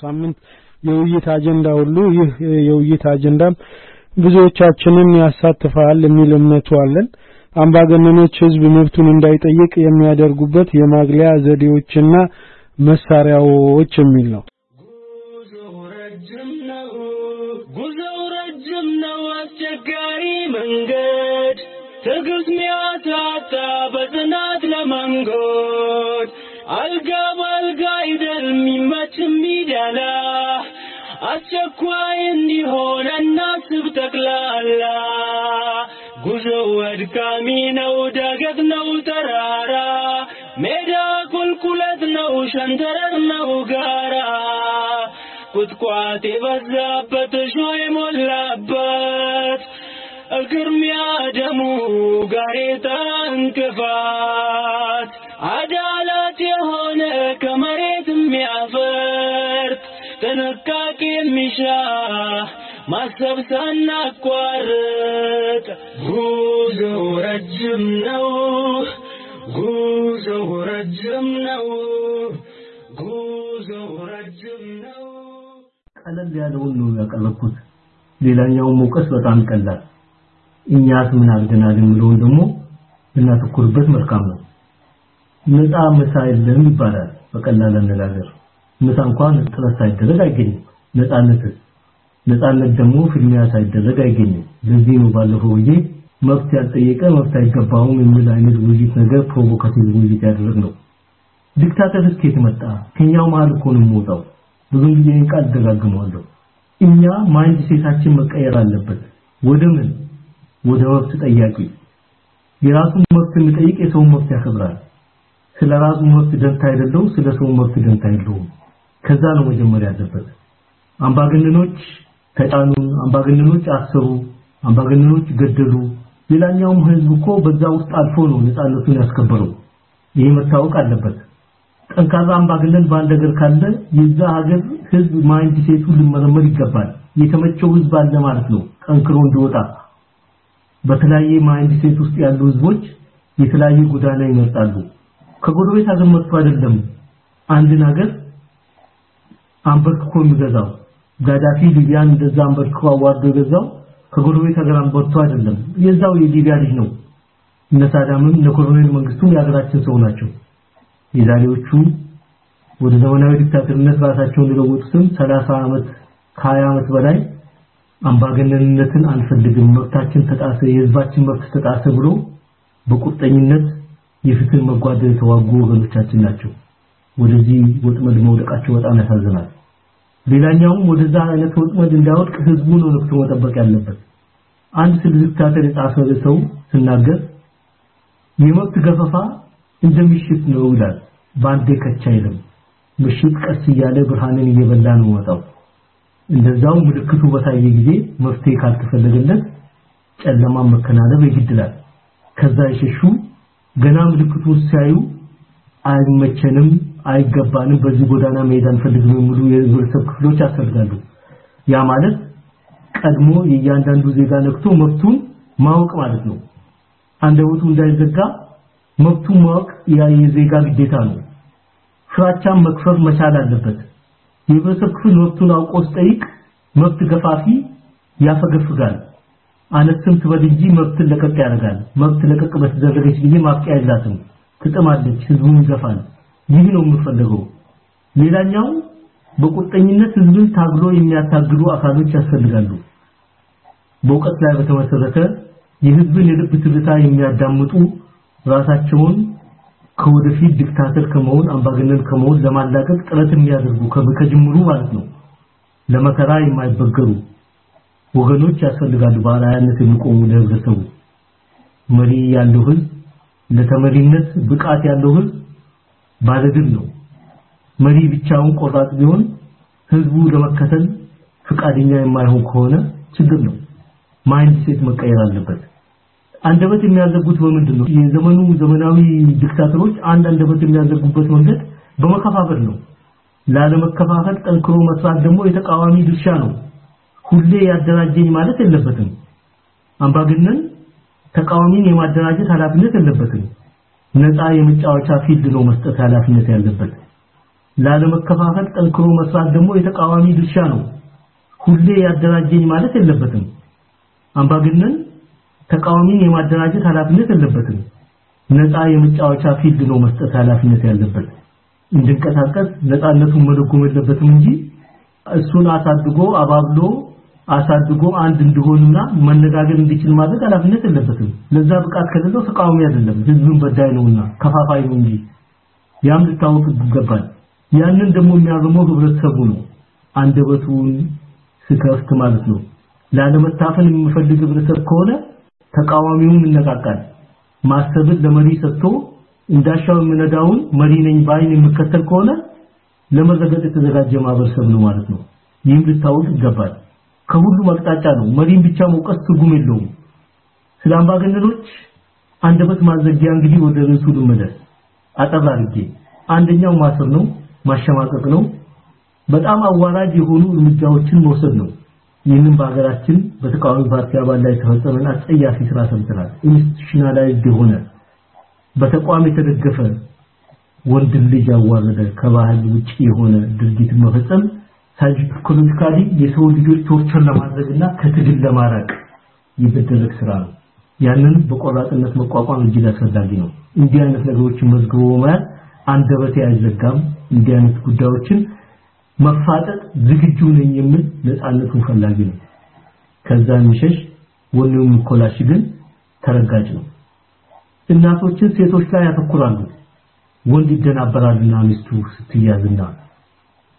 ሳምንት የውይይት አጀንዳ ሁሉ ይህ የውይይት አጀንዳም ብዙዎቻችንን ያሳትፋል የሚል እምነቱ አለን። አምባገነኖች ህዝብ መብቱን እንዳይጠይቅ የሚያደርጉበት የማግለያ ዘዴዎችና መሳሪያዎች የሚል ነው፣ ጉዞው ረጅም ነው፣ አስቸጋሪ መንገድ ትዕግስት ሚያሳጣ በጽናት ለመንጎድ አልጋ በአልጋ አይደል የሚመች የሚደላ አስቸኳይ እንዲሆን እናስብ ጠቅላላ። ጉዞው አድካሚ ነው፣ ዳገት ነው፣ ተራራ ሜዳ ቁልቁለት ነው፣ ሸንተረር ነው፣ ጋራ ቁጥቋጥ የበዛበት እሾህ የሞላበት እግርሚያ ደሙ ጋሬጣ እንቅፋት። አዳላት የሆነ ከመሬት የሚያፈርት ጥንቃቄ የሚሻ ማሰብ ሳናቋርጥ ጉዞው ረጅም ነው፣ ጉዞው ረጅም ነው፣ ጉዞው ረጅም ነው። ቀለል ያለውን ነው ያቀረብኩት። ሌላኛውን መውቀስ በጣም ቀላል። እኛስ ምን አድርገናል የሚለውን ደግሞ ብናተኩርበት መልካም ነው። ነፃ ምሳ የለም ይባላል በቀላል አነጋገር። ምሳ እንኳን ጥረት ሳይደረግ አይገኝም። ነፃነት ነፃነት ደግሞ ፍልሚያ ሳይደረግ አይገኝም። ለዚህ ነው ባለፈው ጊዜ መብት ያልጠየቀ መብት አይገባውም የሚል አይነት ውይይት ነገር provocative ውይይት ያደረግነው። dictator ከየት መጣ? ከኛው መሀል እኮ ነው የሚወጣው። ብዙ ጊዜ ቃል ደጋግመዋለሁ። እኛ mindset አችን መቀየር አለበት። ወደ ምን? ወደ መብት ጠያቂ። የራሱን መብት የሚጠይቅ የሰውን መብት ያከብራል። ስለ ራሱ መብት ደንታ አይደለው፣ ስለ ሰው መብት ደንታ የለውም። ከዛ ነው መጀመሪያ ያለበት። አምባገነኖች ተጫኑን፣ አምባገነኖች አሰሩ፣ አምባገነኖች ገደሉ። ሌላኛውም ህዝብ እኮ በዛ ውስጥ አልፎ ነው ነፃነቱን ያስከበረው። ይሄ መታወቅ አለበት። ጠንካራ አምባገነን በአንድ ሀገር ካለ የዛ ሀገር ህዝብ mindset ኡ ሊመረመር ይገባል። የተመቸው ህዝብ አለ ማለት ነው ጠንክሮ እንዲወጣ። በተለያየ mindset ውስጥ ያሉ ህዝቦች የተለያየ ጎዳና ይመርጣሉ። ከጎረቤት ሀገር መጥቶ አይደለም አንድን ሀገር አንበርክኮ የሚገዛው። ጋዳፊ ሊቢያን እንደዛ አንበርክኮ አዋርዶ የገዛው ከጎረቤት ሀገር አንበርክኮ አይደለም፣ የዛው የሊቢያ ልጅ ነው። እነ ሳዳምም እነ መንግስቱም የሀገራችን ሰው ናቸው። የዛሬዎቹ ወደ ዘመናዊ ዲክታተርነት ራሳቸውን የለወጡትም 30 ዓመት ከ20 ዓመት በላይ አምባገነንነትን አንፈልግም፣ መብታችን ተጣሰ፣ የህዝባችን መብት ተጣሰ ብሎ በቁርጠኝነት የፍትህ መጓደል የተዋጉ ወገኖቻችን ናቸው። ወደዚህ ወጥመድ መውደቃቸው በጣም ያሳዝናል። ሌላኛውም ወደዛ አይነት ወጥመድ እንዳይወድቅ ህዝቡ ነው ነፍቶ መጠበቅ ያለበት። አንድ ስለ ዲክታተር የጻፈ ሰው ሲናገር የመብት ገፈፋ እንደምሽት ነው ይላል። በአንዴ ከቻ አይልም። ምሽት ቀስ እያለ ብርሃንን እየበላ ነው ወጣው። እንደዛው ምልክቱ በታየ ጊዜ መፍትሄ ካልተፈለገለት ጨለማን መከናነብ ይግድላል። ከዛ የሸሹ ገና ምልክቱ ሲያዩ አይመቸንም፣ አይገባንም፣ በዚህ ጎዳና መሄድ አንፈልግም የሚሉ የህብረተሰብ ክፍሎች ያስፈልጋሉ። ያ ማለት ቀድሞ የእያንዳንዱ ዜጋ ነክቶ መብቱን ማወቅ ማለት ነው። አንደበቱ እንዳይዘጋ መብቱን ማወቅ ያ የዜጋ ግዴታ ነው። ፍራቻን መክፈፍ መቻል አለበት። የህብረተሰብ ክፍል መብቱን አውቆ ሲጠይቅ መብት ገፋፊ ያፈገፍጋል። አነስም ትበል እንጂ መብትን ለቀቅ ያደርጋል። መብት ለቀቅ በተደረገች ጊዜ ማብቂያ የላትም፣ ትጥማለች፣ ህዝቡን ይገፋል። ይህ ነው የምፈልገው። ሌላኛው በቁርጠኝነት ህዝብን ታግሎ የሚያታግሉ አካሎች ያስፈልጋሉ። በእውቀት ላይ በተመሰረተ የህዝብን የልብ ትርታ የሚያዳምጡ ራሳቸውን ከወደፊት ዲክታተር ከመሆን አምባገነን ከመሆን ለማላቀቅ ጥረት የሚያደርጉ ከጅምሩ ማለት ነው። ለመከራ የማይበገሩ ወገኖች ያስፈልጋሉ። በአርአያነት የሚቆሙ ለህብረተሰቡ መሪ ያለው ህዝብ ለተመሪነት ብቃት ያለው ህዝብ ባለድል ነው። መሪ ብቻውን ቆራጥ ቢሆን ህዝቡ ለመከተል ፍቃደኛ የማይሆን ከሆነ ችግር ነው። mindset መቀየር አለበት። አንደበት የሚያዘጉት በምንድን ነው? የዘመኑ ዘመናዊ dictator ኦች አንድ አንደበት የሚያዘጉበት መንገድ በመከፋፈል ነው። ላለመከፋፈል ጠንክሮ መስራት ደግሞ የተቃዋሚ ድርሻ ነው። ሁሌ ያደራጀኝ ማለት የለበትም። አምባገነን ተቃዋሚን የማደራጀት ኃላፊነት የለበትም። ነፃ የመጫወቻ field ነው መስጠት ኃላፊነት ያለበት። ላለመከፋፈል ጠንክሮ መስራት ደግሞ የተቃዋሚ ድርሻ ነው ሁሌ ያደራጀኝ ማለት የለበትም አምባገነን ተቃዋሚን የማደራጀት ኃላፊነት የለበትም ነፃ የመጫወቻ field ነው መስጠት ኃላፊነት ያለበት እንድንቀሳቀስ ነፃነቱን መደጎም የለበትም እንጂ እሱን አሳድጎ አባብሎ አሳድጎ አንድ እንዲሆንና መነጋገር እንዲችል ማድረግ ኃላፊነት የለበትም። ለዛ ብቃት ከሌለው ተቃዋሚ አይደለም ህዝብን በዳይ ነውና ከፋፋይ ነው እንጂ። ያም ልታወቅ ይገባል። ያንን ደግሞ የሚያርመው ህብረተሰቡ ነው። አንደበቱን ስከፍት ማለት ነው። ላለመታፈን የሚፈልግ ህብረተሰብ ከሆነ ተቃዋሚውን ይነቃቃል። ማሰብን ለመሪ ሰጥቶ እንዳሻው የሚነዳውን መሪ ነኝ ባይን የሚከተል ከሆነ ለመረገጥ የተዘጋጀ ማህበረሰብ ነው ማለት ነው። ይህም ልታወቅ ይገባል ከሁሉም አቅጣጫ ነው። መሪን ብቻ መውቀስ ትርጉም የለውም። ስለ አምባገነኖች አንደበት ማዘጊያ እንግዲህ ወደ ርዕሱ ልመለስ። አጠር አንደኛው ማሰር ነው ማሸማቀቅ ነው። በጣም አዋራጅ የሆኑ እርምጃዎችን መውሰድ ነው። ይህንን በሀገራችን በተቃዋሚ ፓርቲ አባል ላይ የተፈጸመን አጸያፊ ስራ ሰምተናል institutionalized የሆነ በተቋም የተደገፈ ወንድ ልጅ ያዋረደ ከባህል ውጪ የሆነ ድርጊት መፈጸም psychologically የሰው ልጆች torture ለማድረግና ከትግል ለማራቅ የሚደረግ ስራ ነው። ያንን በቆራጥነት መቋቋም እጅግ አስፈላጊ ነው። እንዲህ አይነት ነገሮችን መዝግቦ መያዝ አንደበቴ አይዘጋም። እንዲህ አይነት ጉዳዮችን መፋጠጥ ዝግጁ ነኝ የሚል ነፃነቱን ፈላጊ ነው። ከዛ የሚሸሽ ወኔው የሚኮላሽ ግን ተረጋጭ ነው። እናቶችን ሴቶች ላይ ያተኩራሉ። ወንድ ይደናበራልና ሚስቱ ስትያዝና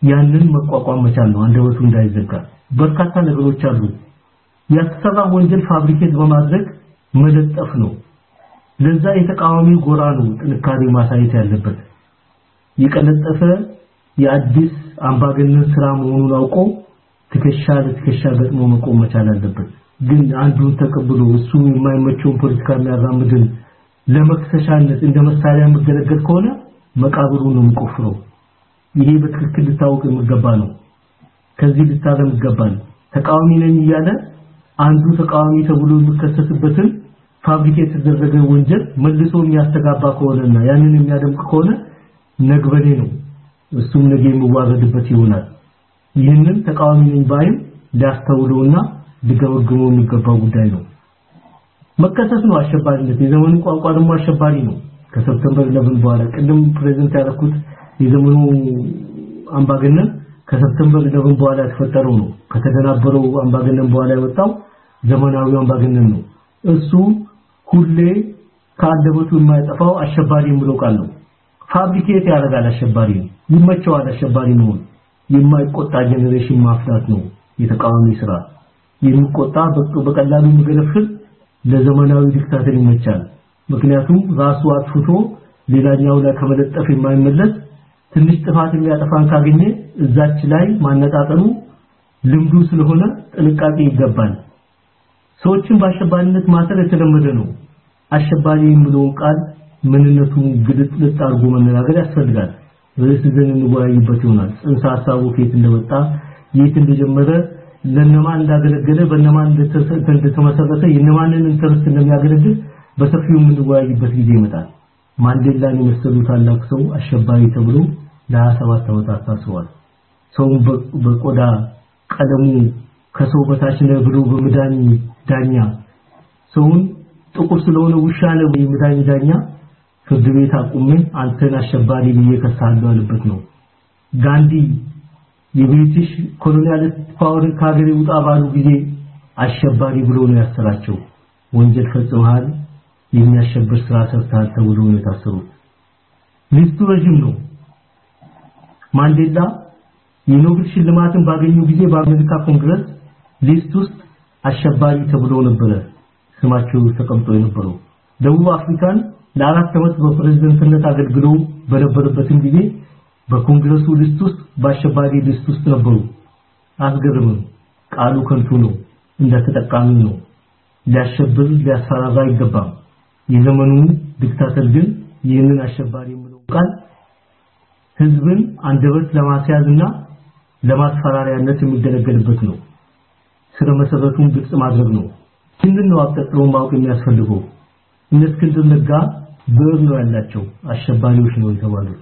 ያንን መቋቋም መቻል ነው። አንደበቱ እንዳይዘጋ። በርካታ ነገሮች አሉ። ያስተሰራ ወንጀል ፋብሪኬት በማድረግ መለጠፍ ነው። ለዛ የተቃዋሚ ጎራ ነው ጥንካሬ ማሳየት ያለበት። የቀለጠፈ የአዲስ አምባገነን ስራ መሆኑን አውቆ ትከሻ ለትከሻ ገጥሞ መቆም መቻል አለበት። ግን አንዱን ተቀብሎ እሱ የማይመቸውን ፖለቲካ የሚያራምድን ለመክሰሻነት እንደ መሳሪያ የምገለገል ከሆነ መቃብሩ ነው የሚቆፍረው ይሄ በትክክል ልታወቅ የሚገባ ነው። ከዚህ ልታረም ይገባል ተቃዋሚ ነኝ እያለ አንዱ ተቃዋሚ ተብሎ የሚከሰስበትን ፋብሪኬት የተደረገ ወንጀል መልሶ የሚያስተጋባ ከሆነና ያንን የሚያደምቅ ከሆነ ነግበኔ ነው። እሱም ነገ የሚዋረድበት ይሆናል። ይህንን ተቃዋሚ ነኝ ባይም ሊያስተውለውና ሊገመግመው የሚገባው ጉዳይ ነው። መከሰስ ነው አሸባሪነት። የዘመኑ ቋንቋ ደግሞ አሸባሪ ነው ከ September 11 በኋላ ቅድም present ያደረኩት የዘመኑ አምባገነን ከ September 11 በኋላ የተፈጠረው ነው። ከተደናበረው አምባገነን በኋላ የወጣው ዘመናዊ አምባገነን ነው። እሱ ሁሌ ከአንደበቱ የማይጠፋው አሸባሪ የሚለው ቃል ነው። fabricate ያደርጋል አሸባሪ ይመቸዋል አሸባሪ ነው የማይቆጣ generation ማፍራት ነው የተቃዋሚ ስራ። የሚቆጣ በቀላሉ የሚገነፍል ለዘመናዊ dictator ይመቻል ምክንያቱም ራሱ አጥፍቶ ሌላኛው ላይ ከመለጠፍ የማይመለስ ትንሽ ጥፋት የሚያጠፋን ካገኘ እዛች ላይ ማነጣጠሩ ልምዱ ስለሆነ ጥንቃቄ ይገባል። ሰዎችን በአሸባሪነት ማሰር የተለመደ ነው። አሸባሪ የሚለውን ቃል ምንነቱን ግልጥልጥ አድርጎ መነጋገር ያስፈልጋል። ርዕስ ይዘን እንወያይበት ይሆናል። ጽንሰ ሀሳቡ ከየት እንደመጣ የት እንደጀመረ ለነማን እንዳገለገለ በነማን እንደተመሰረተ የነማንን interest እንደሚያገለግል በሰፊው የምንወያይበት ጊዜ ይመጣል። ማንዴላን የመሰሉ ታላቅ ሰው አሸባሪ ተብሎ ለ27 ዓመታት ታስሯል። ሰውን በቆዳ ቀለሙ ከሰው በታች ነው ብሎ በምዳኝ ዳኛ ሰውን ጥቁር ስለሆነ ውሻ ነው የምዳኝ ዳኛ ፍርድ ቤት አቁሜ አንተን አሸባሪ ብዬ ከሳለሁ አለበት ነው። ጋንዲ የ British colonialist power ን ከሀገር ውጣ ባሉ ጊዜ አሸባሪ ብሎ ነው ያሰራቸው። ወንጀል ፈጽመሃል የሚያሸብር ስራ ሰርተሃል ተብሎ ነው የታሰሩት። list ኡ ረጅም ነው። ማንዴላ የኖቤል ሽልማትን ባገኙ ጊዜ በአሜሪካ ኮንግረስ list ውስጥ አሸባሪ ተብሎ ነበረ ስማቸው ተቀምጦ የነበረው። ደቡብ አፍሪካን ለአራት ዓመት በፕሬዝዳንትነት አገልግለው በነበረበትም ጊዜ በኮንግረሱ list ውስጥ በአሸባሪ list ውስጥ ነበሩ። አስገርምም ቃሉ ከንቱ ነው እንደተጠቃሚ ነው። ሊያሸብር ሊያስፈራራ አይገባም የዘመኑ ዲክታተር ግን ይህንን አሸባሪ የሚለው ቃል ህዝብን አንደበት ለማስያዝና ለማስፈራሪያነት የሚገለገልበት ነው ስለ መሰረቱን ግልጽ ማድረግ ነው ይህንን ነው አጠጥሮ ማወቅ የሚያስፈልገው እነ እስክንድር ነጋ ብዕር ነው ያላቸው አሸባሪዎች ነው የተባሉት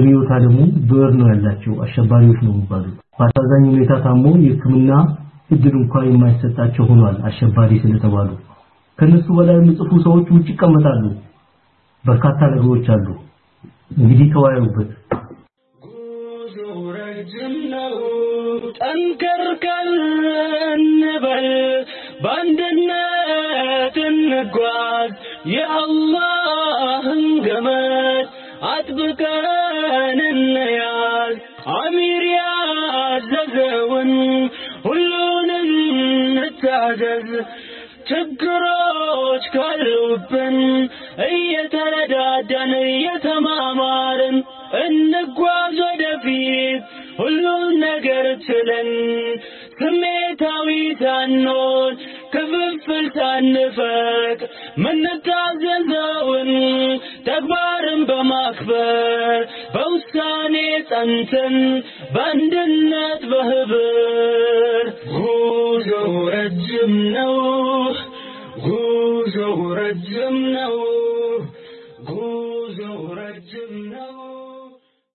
ሪዮታ ደግሞ ብዕር ነው ያላቸው አሸባሪዎች ነው የሚባሉት። በአሳዛኝ ሁኔታ ታሞ የሕክምና እድል እንኳን የማይሰጣቸው ሆኗል አሸባሪ ስለተባሉ። ከነሱ በላይ የሚጽፉ ሰዎች ውጭ ይቀመጣሉ። በርካታ ነገሮች አሉ። እንግዲህ ተወያዩበት። ጠንከር እንበል፣ በአንድነት እንጓዝ፣ የአላህን ገመድ አጥብቀን እንያዝ። አሚር ያዘዘውን ሁሉንም እንታዘዝ። ችግሮች ካሉብን እየተረዳዳን እየተማማርን እንጓዝ ወደፊት ሁሉን ነገር ችለን ስሜታዊ ሳንሆን ክፍፍል ሳንፈቅ ምንታዘዘውን ተግባርን በማክበር በውሳኔ ጸንተን በአንድነት በህብር ጉዞው ረጅም ነው ጉዞው ረጅም